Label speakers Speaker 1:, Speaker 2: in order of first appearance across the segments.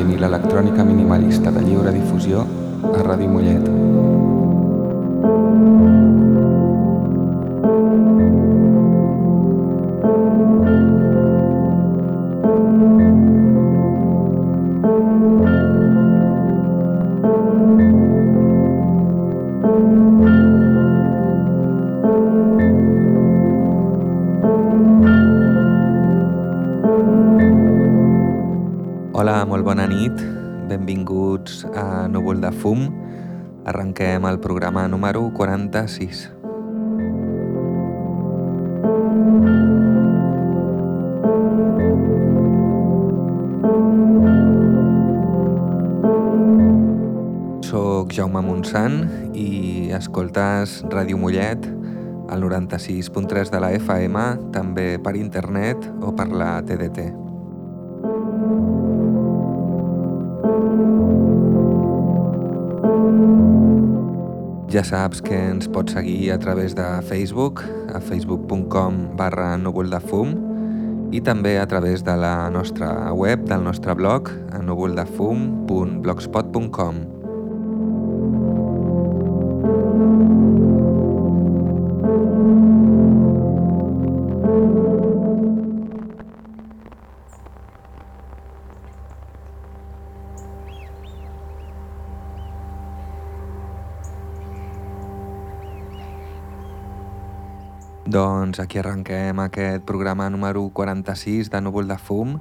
Speaker 1: música ambient i 46. Soc Jaume Montsant i escoltes Ràdio Mollet al 96.3 de la FM, també per internet o per la TDT. Ja saps que ens pots seguir a través de Facebook, a facebook.com barra núvol de fum i també a través de la nostra web, del nostre blog, a núvoldefum.blogspot.com. Doncs aquí arrenquem aquest programa número 46 de Núvol de Fum.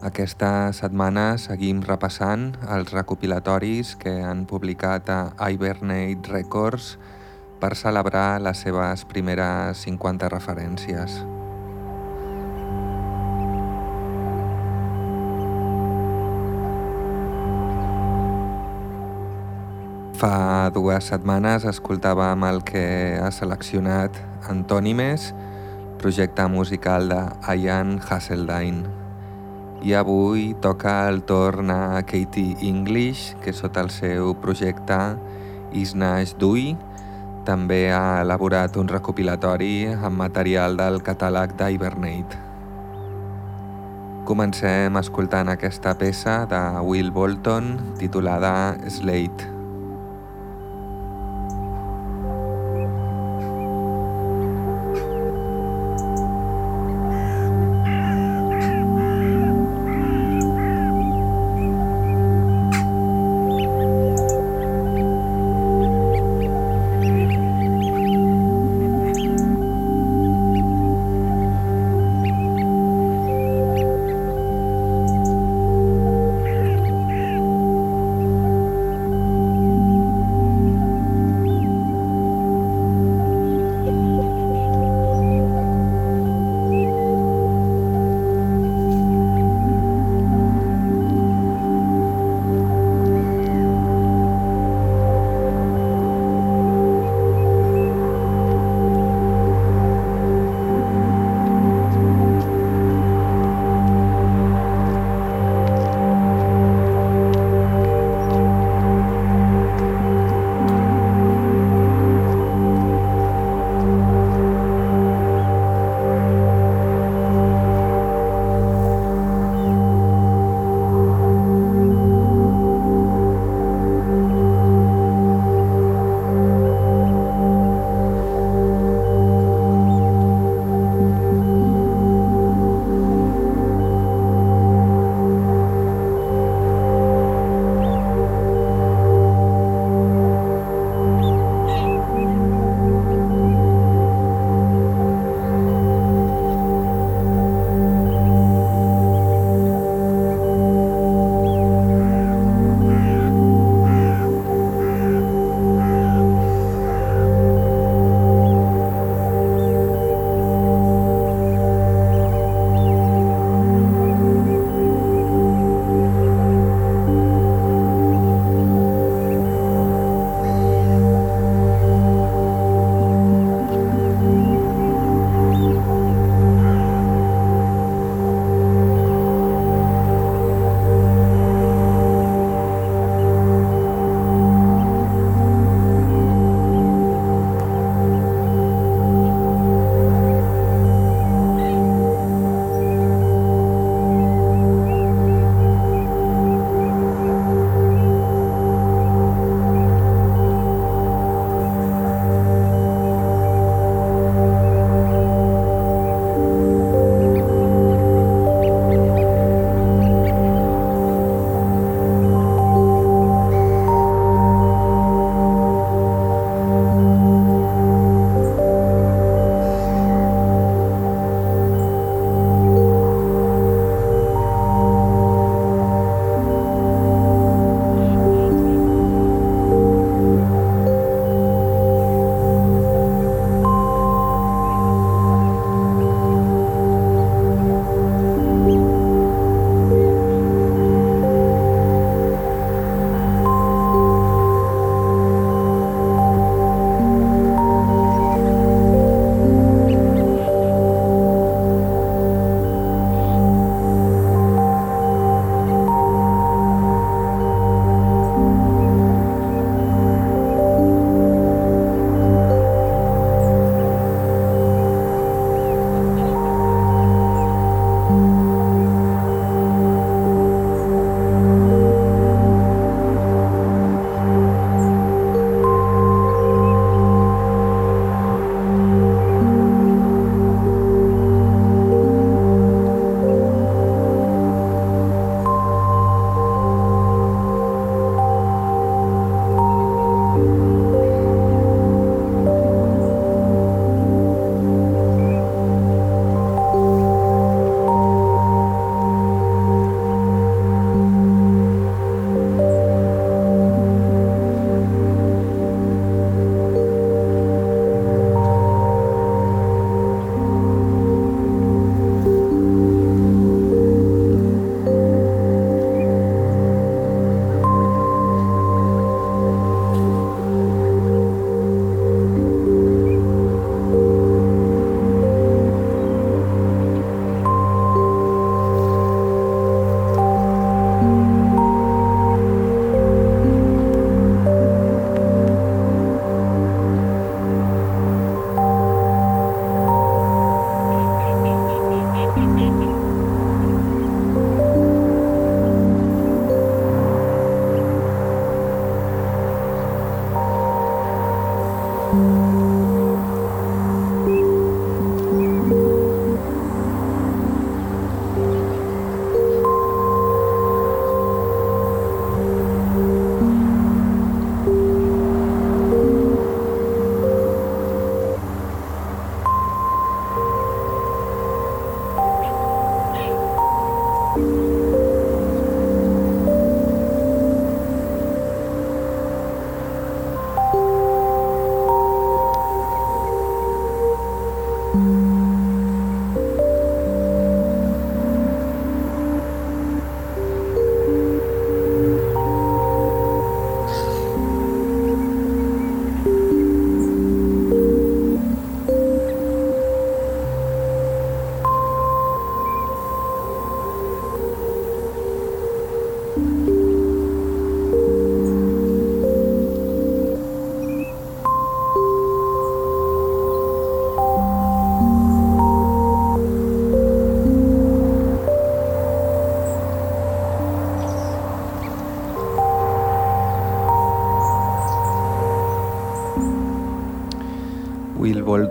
Speaker 1: Aquesta setmana seguim repassant els recopilatoris que han publicat a Hibernate Records per celebrar les seves primeres 50 referències. Fa dues setmanes escoltàvem el que ha seleccionat Antònimes, projecte musical de Ian Hasseldine. I avui toca el torn a Katie English, que sota el seu projecte Isnash Dui també ha elaborat un recopilatori amb material del catàleg d'Hibernate. Comencem escoltant aquesta peça de Will Bolton titulada Slate.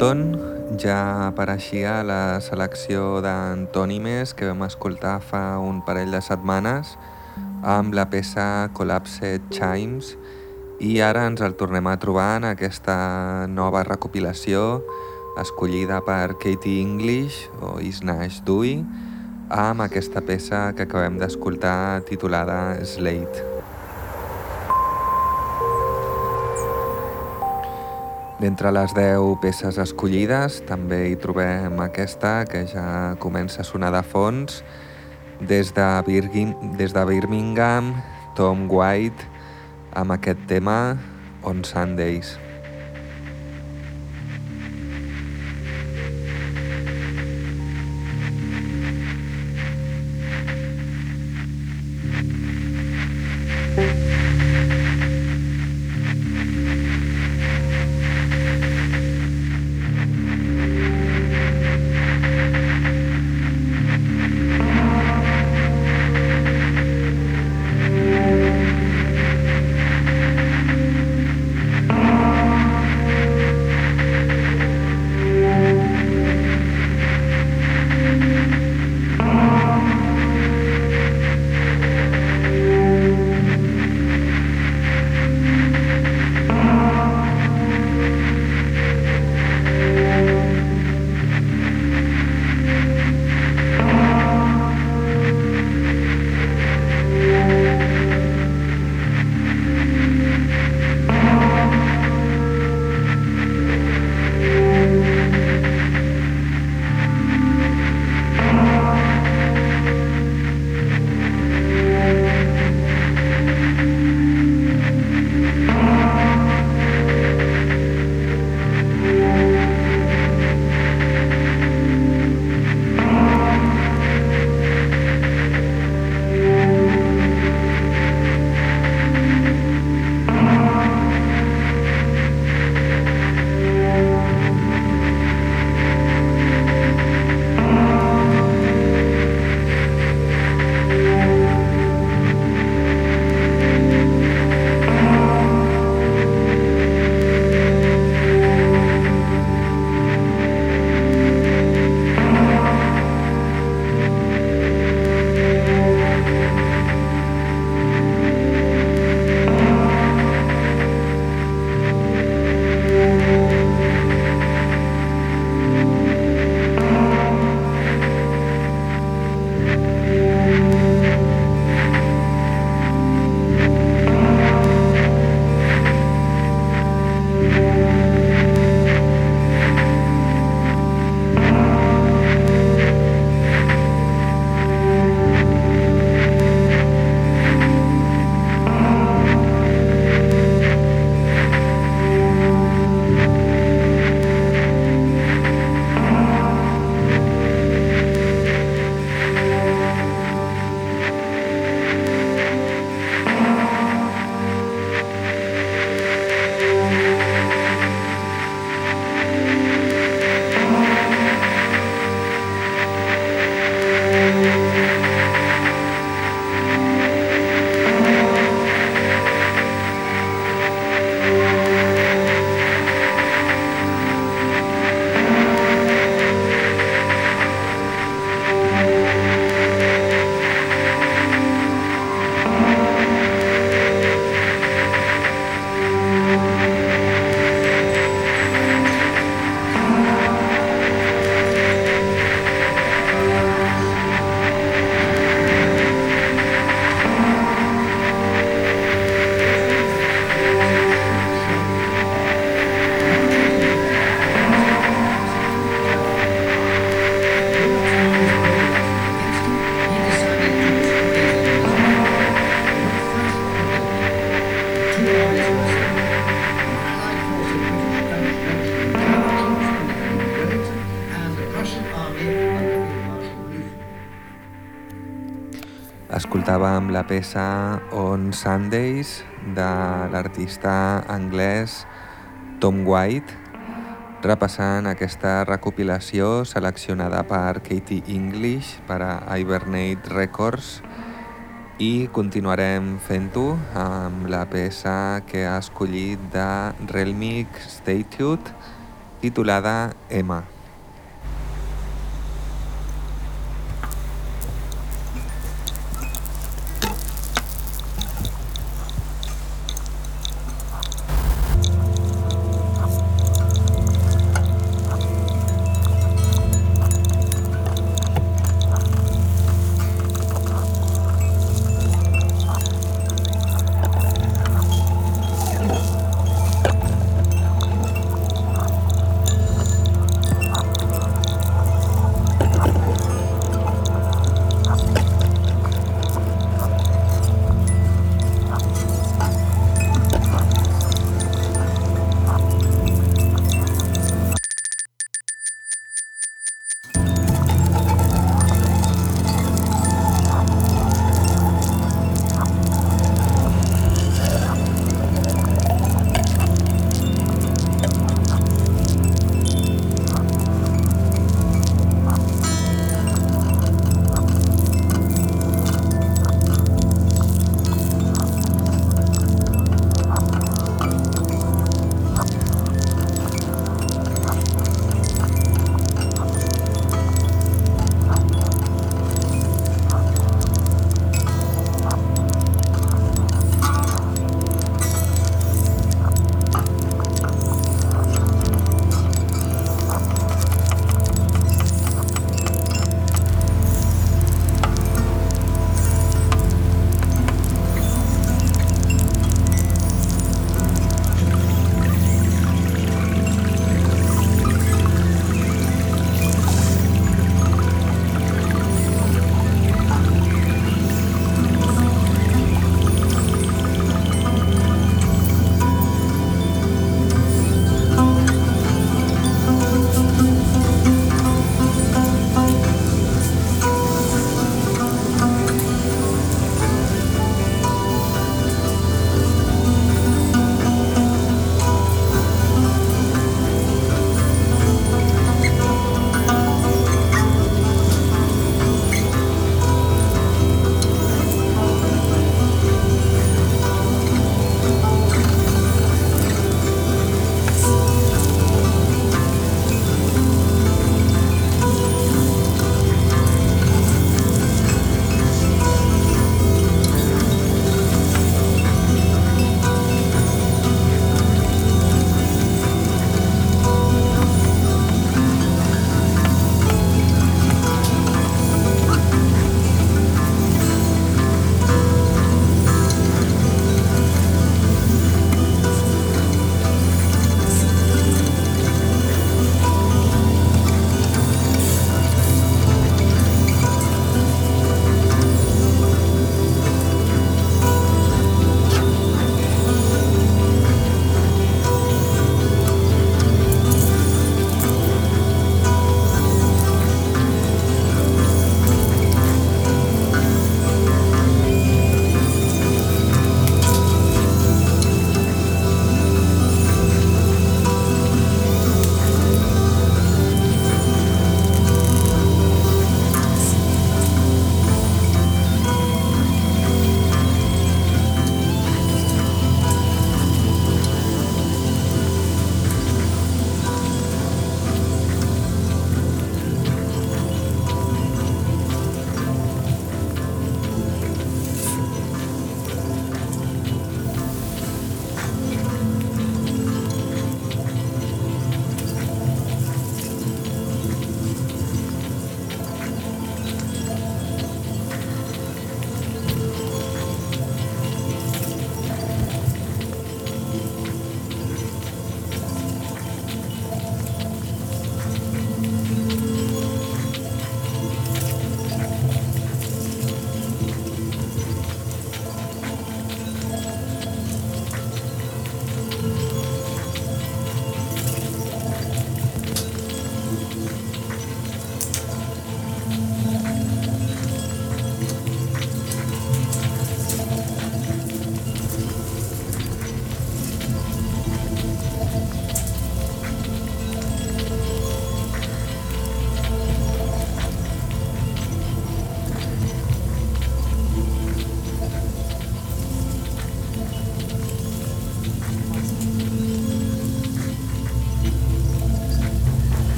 Speaker 1: Bolton ja apareixia a la selecció d'antònimes que vam escoltar fa un parell de setmanes amb la peça Collapsed Chimes i ara ens el tornem a trobar en aquesta nova recopilació escollida per Katie English o Isnash Dewey amb aquesta peça que acabem d'escoltar titulada Slate. D'entre les 10 peces escollides també hi trobem aquesta que ja comença a sonar de fons des de, Birgin, des de Birmingham, Tom White amb aquest tema On Sundays. Peça On Sundays de l'artista anglès Tom White repassant aquesta recopilació seleccionada per Katie English per a Hibernate Records i continuarem fent-ho amb la peça que ha escollit de Relmic Statute titulada Emma.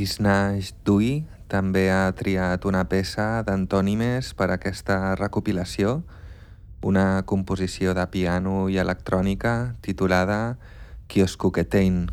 Speaker 1: Isnash Dui també ha triat una peça d'antònimes per a aquesta recopilació, una composició de piano i electrònica titulada Kioskuketein.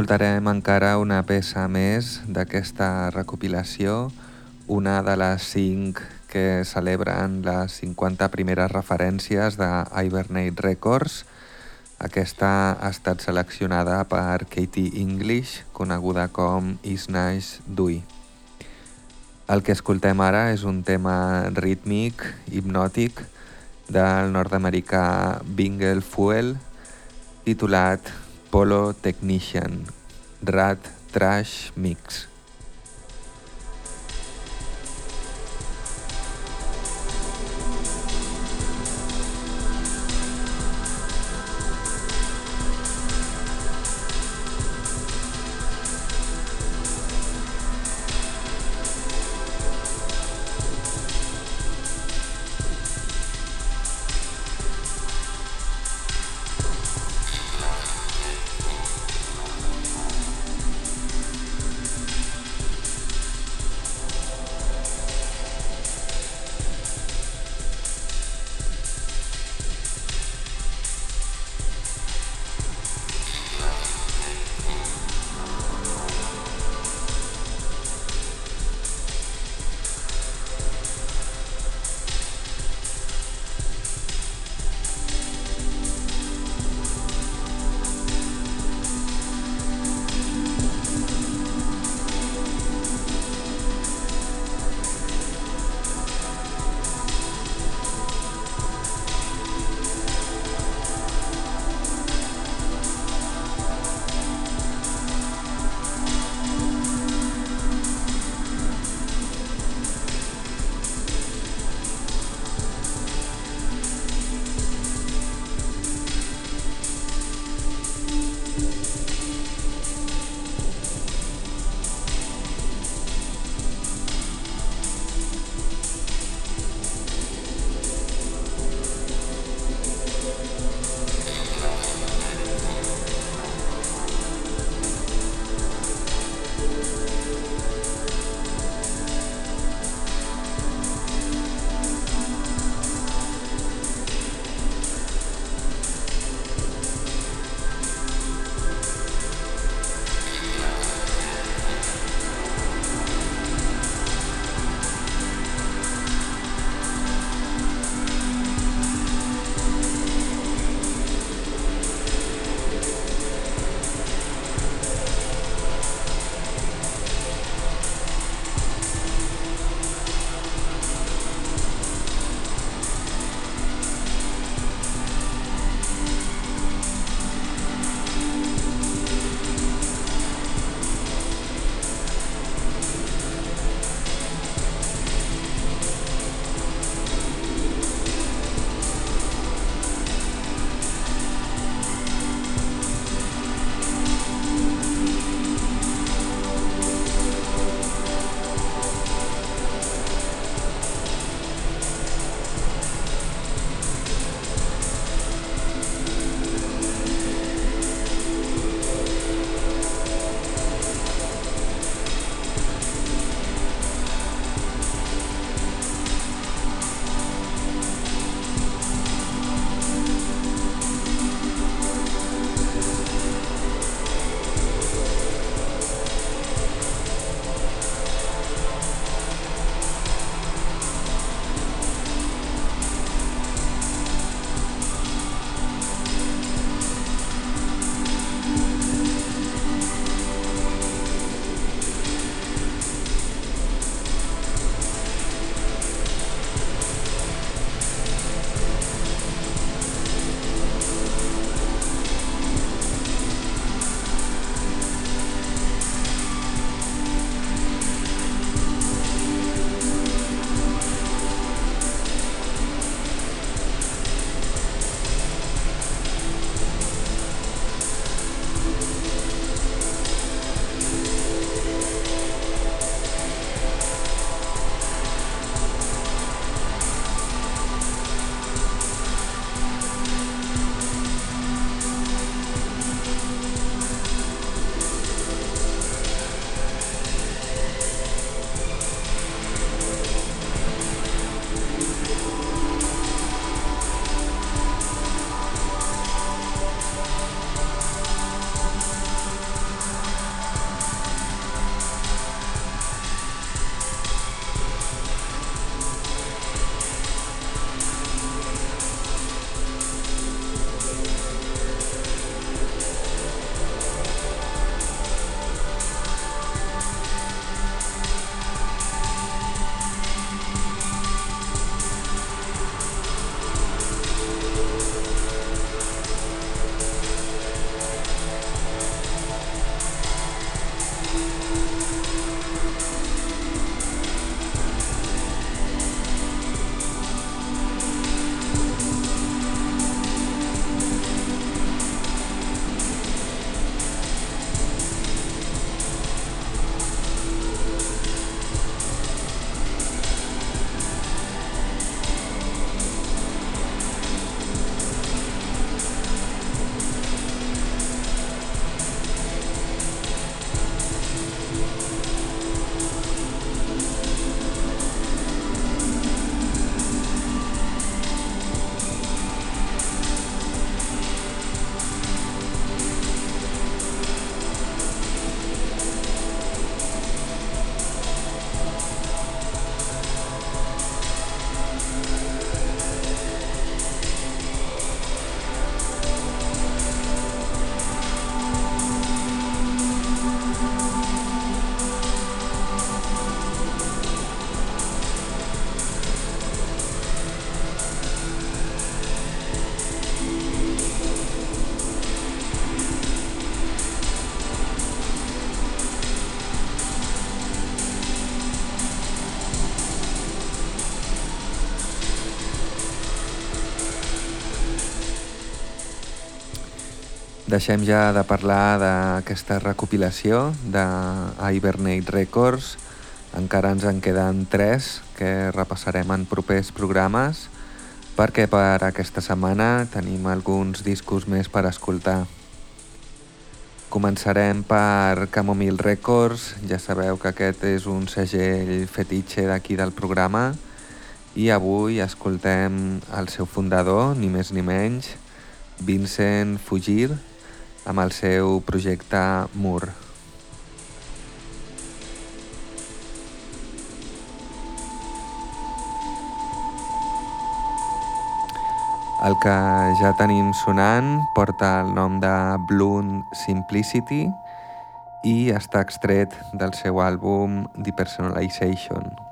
Speaker 1: Escoltarem encara una peça més d'aquesta recopilació, una de les cinc que celebren les 50 primeres referències de Hibernate Records. Aquesta ha estat seleccionada per Katie English, coneguda com Is Nice Dui. El que escoltem ara és un tema rítmic, hipnòtic, del nord-americà Bingle Fuel, titulat Polo Technician, Rat Trash Mix. Deixem ja de parlar d'aquesta recopilació de Hibernate Records. Encara ens en queden tres que repassarem en propers programes perquè per aquesta setmana tenim alguns discos més per escoltar. Començarem per Camomile Records, ja sabeu que aquest és un segell fetitxe d'aquí del programa i avui escoltem el seu fundador, ni més ni menys, Vincent Fugir, amb el seu projecte Mur. El que ja tenim sonant porta el nom de Bloom Simplicity i està extret del seu àlbum Depersonalization.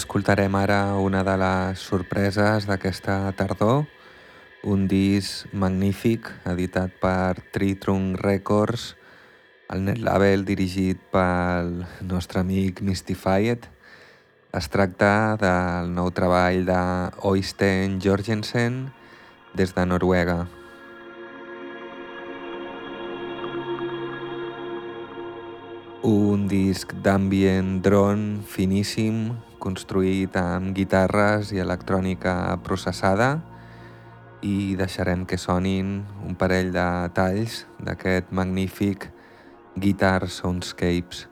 Speaker 1: Escoltarem ara una de les sorpreses d'aquesta tardor, un disc magnífic editat per Tritrunk Records, el net label dirigit pel nostre amic Mystified. Es tracta del nou treball de Oystein Jorgensen des de Noruega. Un disc d'ambient drone finíssim, construït amb guitarres i electrònica processada i deixarem que sonin un parell de talls d'aquest magnífic Guitar Soundscapes.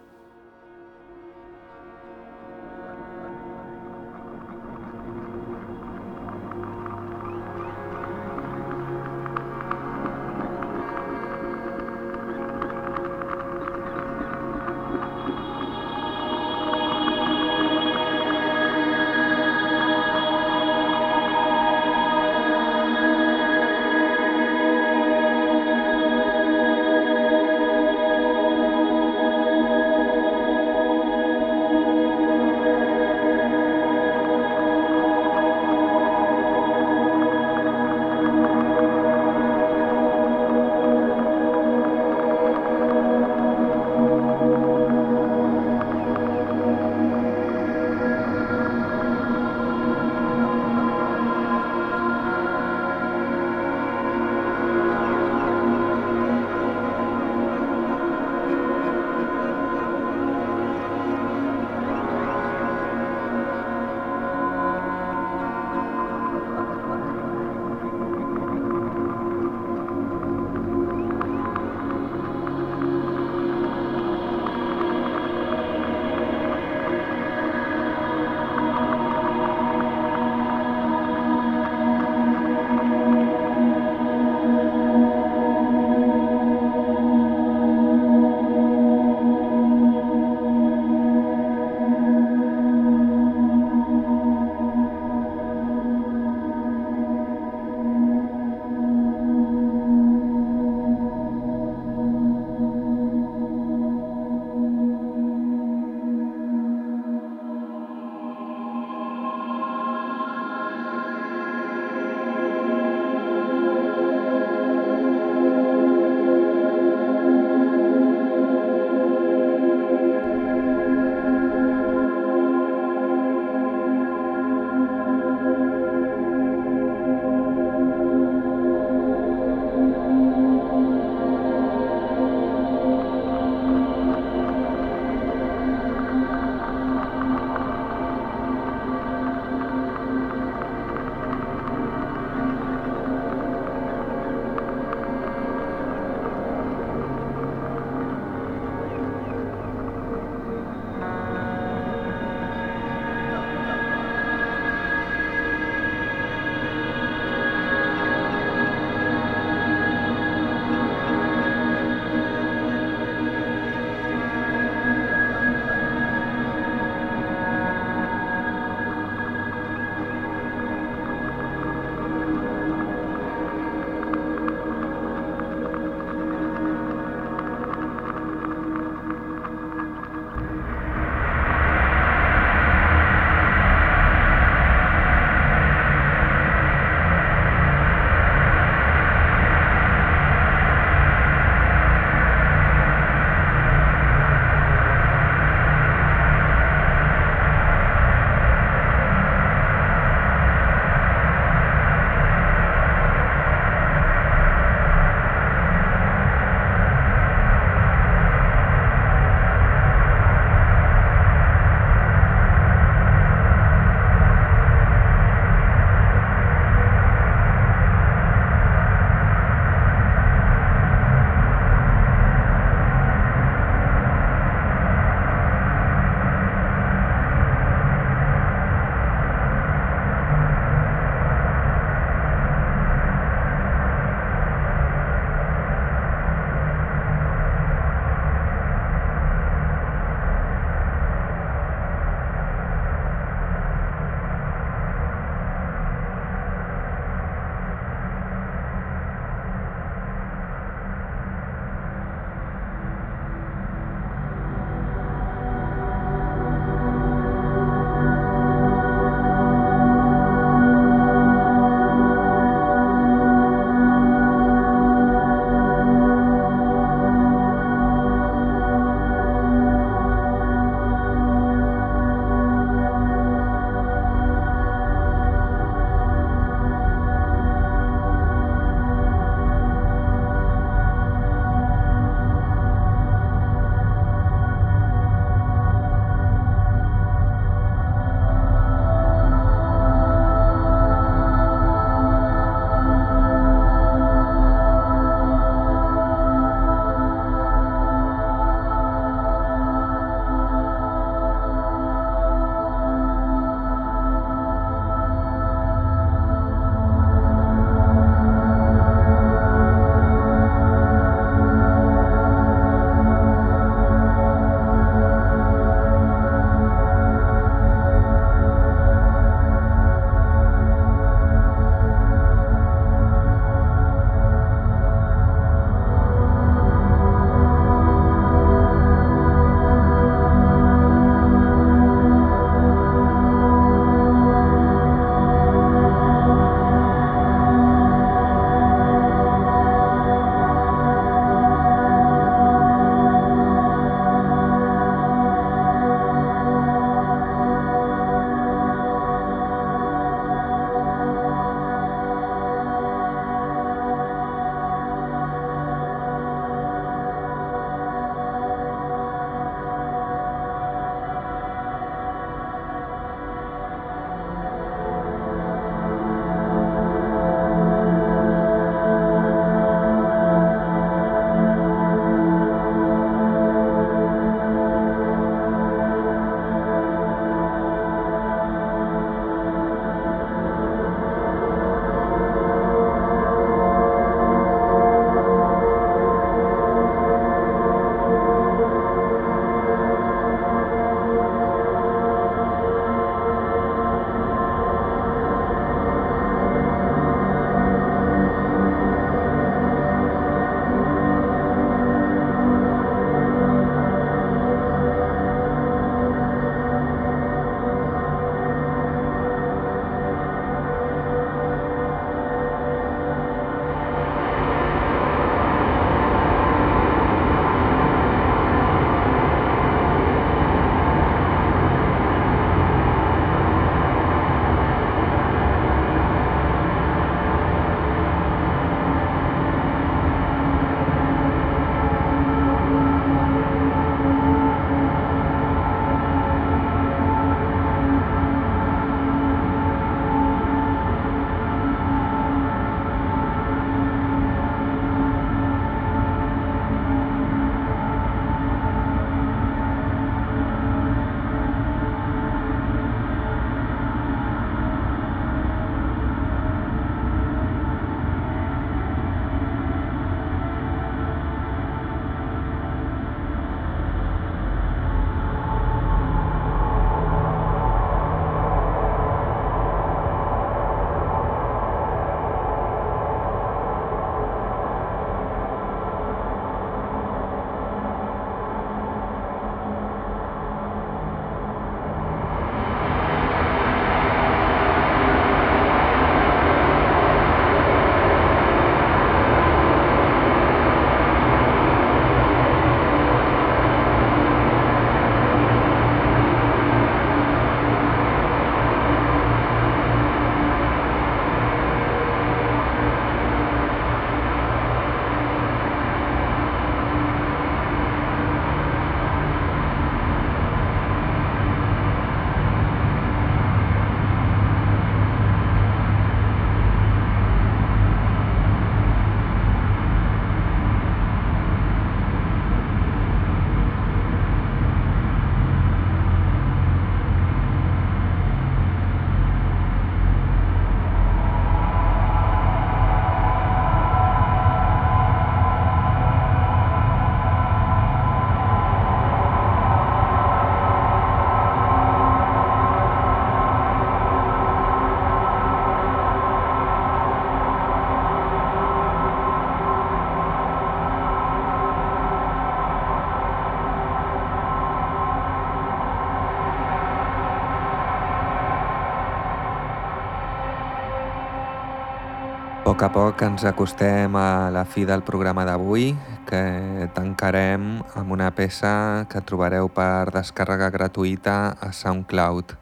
Speaker 1: Poc a poc ens acostem a la fi del programa d'avui, que tancarem amb una peça que trobareu per descàrrega gratuïta a SoundCloud.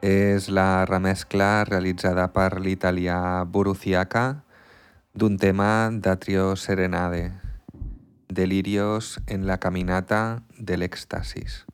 Speaker 1: És la remescla realitzada per l'italià Boruciaca d'un tema de Trio Serenade, Delirios en la caminata de l'èxtasis.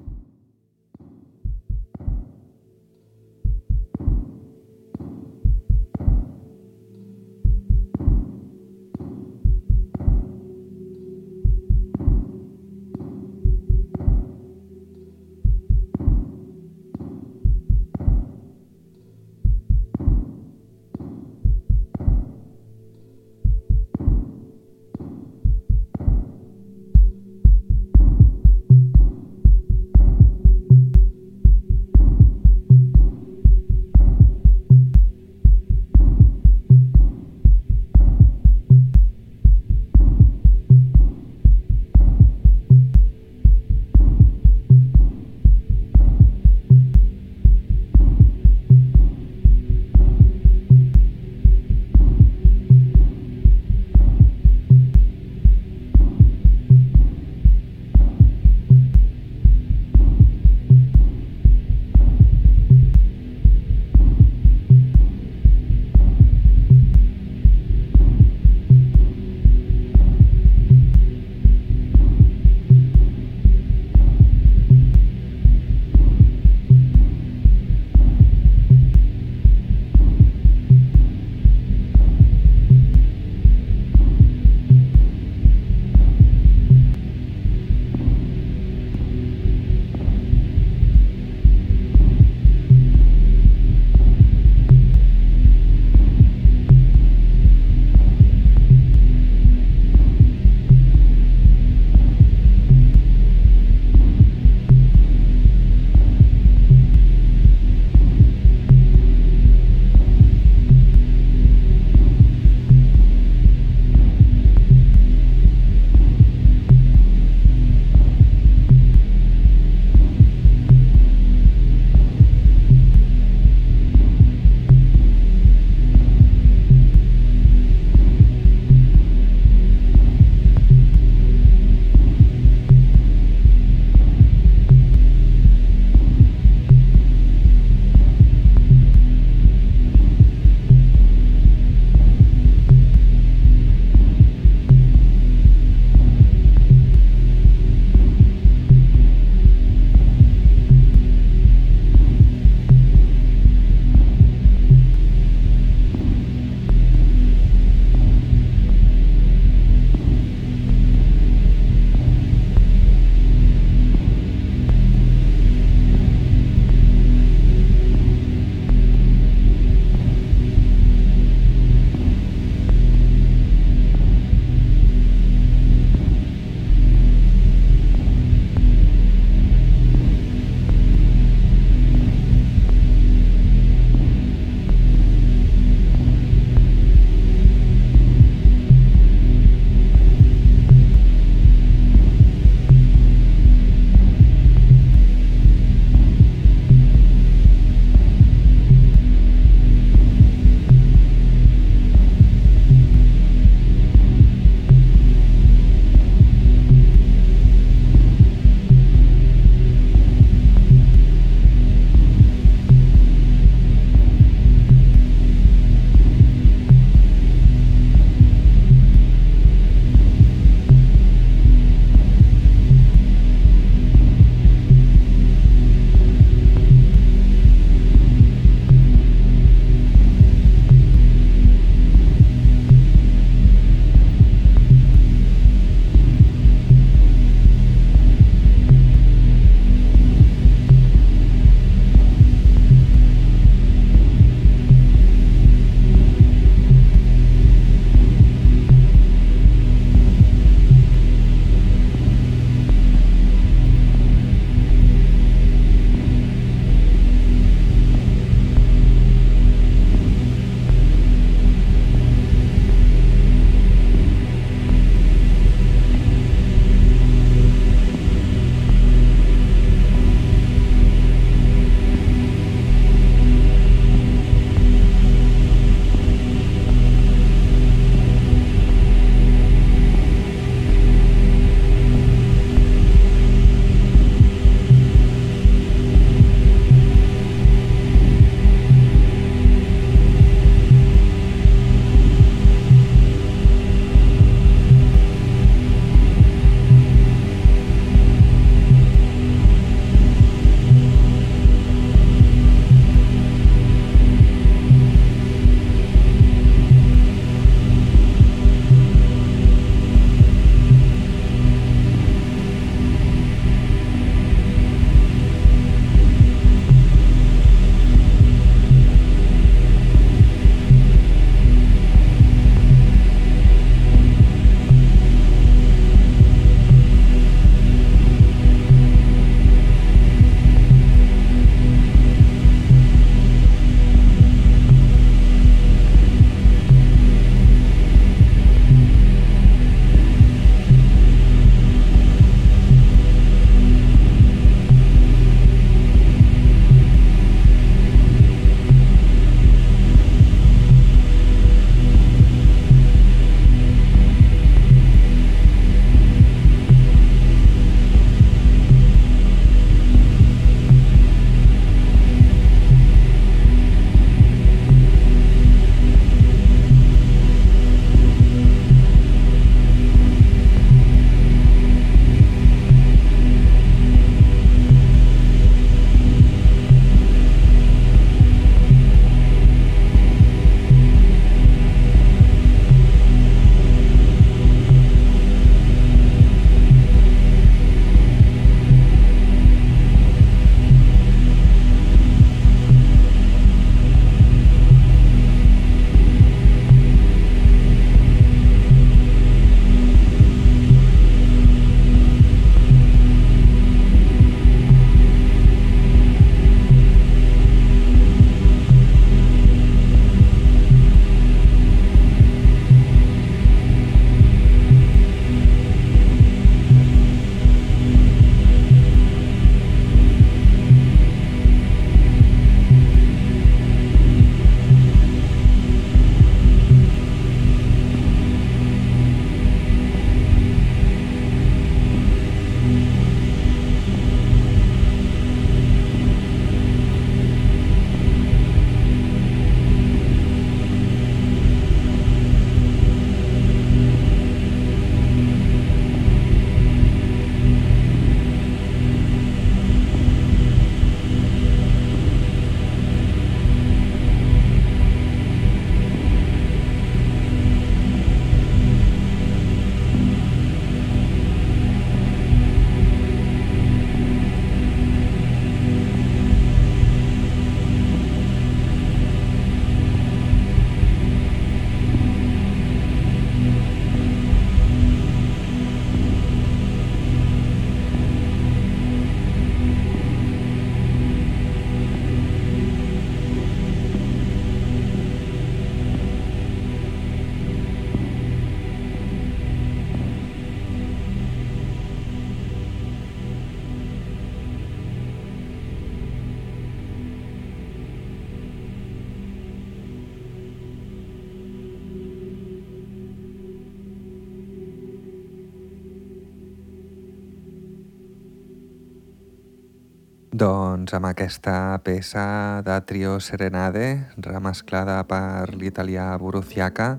Speaker 1: Doncs amb aquesta peça de Trio Serenade, remesclada per l'italià Boruciaca,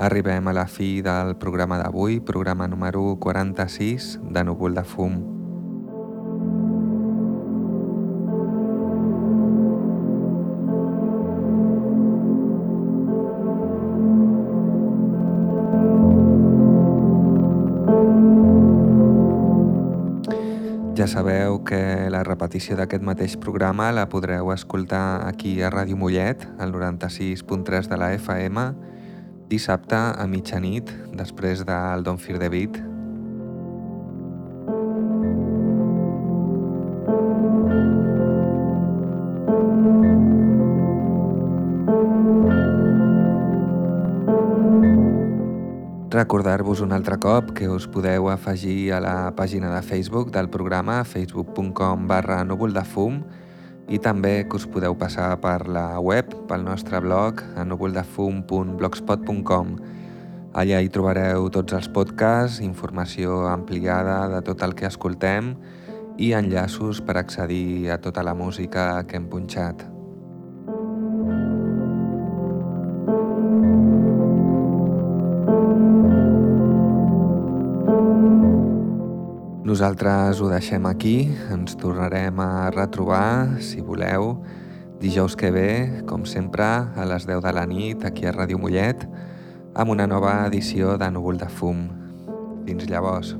Speaker 1: arribem a la fi del programa d'avui, programa número 46 de Núvol de Fum. Ja sabeu repetició d'aquest mateix programa la podreu escoltar aquí a Ràdio Mollet, al 96.3 de la FM, dissabte a mitjanit, després del Don't Fear the Beat. Recordar-vos un altre cop que us podeu afegir a la pàgina de Facebook del programa facebook.com barra núvol de fum i també que us podeu passar per la web, pel nostre blog a núvoldefum.blogspot.com Allà hi trobareu tots els podcasts, informació ampliada de tot el que escoltem i enllaços per accedir a tota la música que hem punxat. Nosaltres ho deixem aquí, ens tornarem a retrobar, si voleu, dijous que ve, com sempre, a les 10 de la nit, aquí a Ràdio Mollet, amb una nova edició de Núvol de Fum. Fins llavors.